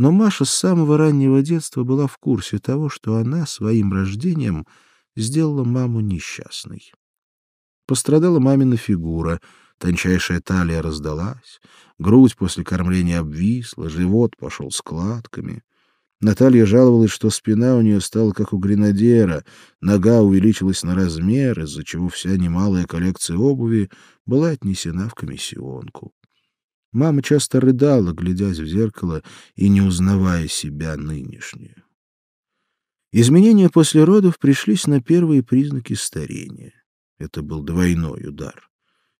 Но Маша с самого раннего детства была в курсе того, что она своим рождением сделала маму несчастной. Пострадала мамина фигура, тончайшая талия раздалась, грудь после кормления обвисла, живот пошел складками. Наталья жаловалась, что спина у нее стала как у гренадера, нога увеличилась на размер, из-за чего вся немалая коллекция обуви была отнесена в комиссионку. Мама часто рыдала, глядясь в зеркало и не узнавая себя нынешнюю. Изменения после родов пришлись на первые признаки старения. Это был двойной удар.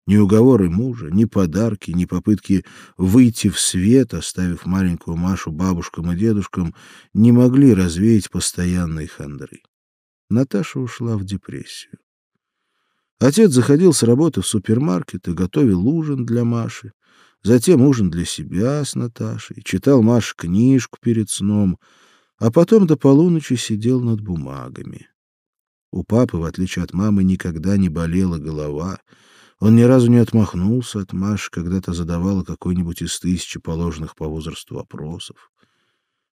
Ни уговоры мужа, ни подарки, ни попытки выйти в свет, оставив маленькую Машу бабушкам и дедушкам, не могли развеять постоянной хандры. Наташа ушла в депрессию. Отец заходил с работы в супермаркет и готовил ужин для Маши затем ужин для себя с Наташей, читал Маше книжку перед сном, а потом до полуночи сидел над бумагами. У папы, в отличие от мамы, никогда не болела голова. Он ни разу не отмахнулся от Маши, когда-то задавала какой-нибудь из тысячи положенных по возрасту вопросов.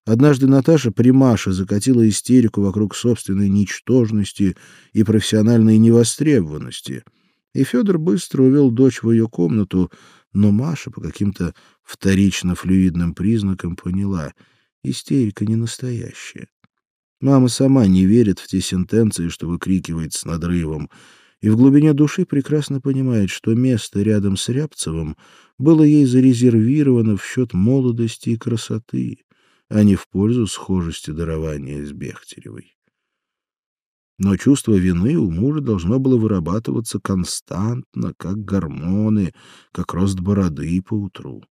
Однажды Наташа при Маше закатила истерику вокруг собственной ничтожности и профессиональной невостребованности, и Федор быстро увел дочь в ее комнату, но Маша по каким-то вторично-флюидным признакам поняла — истерика не настоящая. Мама сама не верит в те сентенции, что выкрикивает с надрывом, и в глубине души прекрасно понимает, что место рядом с Рябцевым было ей зарезервировано в счет молодости и красоты, а не в пользу схожести дарования с Бехтеревой. Но чувство вины у мужа должно было вырабатываться константно, как гормоны, как рост бороды по утру.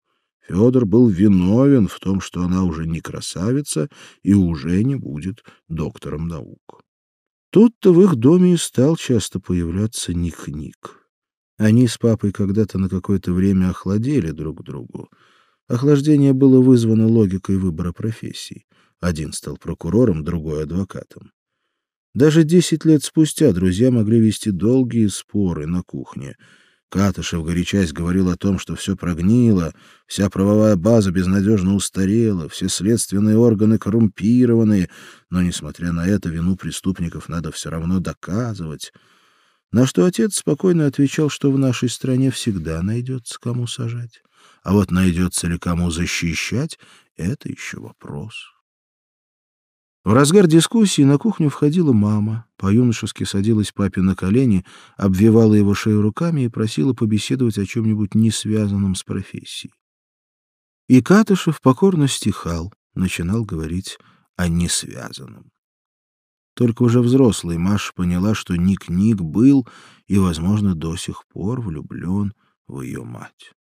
Федор был виновен в том, что она уже не красавица и уже не будет доктором наук. Тут-то в их доме и стал часто появляться Ник-Ник. Они с папой когда-то на какое-то время охладели друг другу. Охлаждение было вызвано логикой выбора профессий. Один стал прокурором, другой — адвокатом. Даже десять лет спустя друзья могли вести долгие споры на кухне. Катышев, горячась, говорил о том, что все прогнило, вся правовая база безнадежно устарела, все следственные органы коррумпированы, но, несмотря на это, вину преступников надо все равно доказывать. На что отец спокойно отвечал, что в нашей стране всегда найдется кому сажать. А вот найдется ли кому защищать — это еще вопрос. В разгар дискуссии на кухню входила мама, по-юношески садилась папе на колени, обвивала его шею руками и просила побеседовать о чем-нибудь не связанном с профессией. И Катышев покорно стихал, начинал говорить о несвязанном. Только уже взрослый Маша поняла, что Ник-Ник был и, возможно, до сих пор влюблен в ее мать.